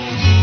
love.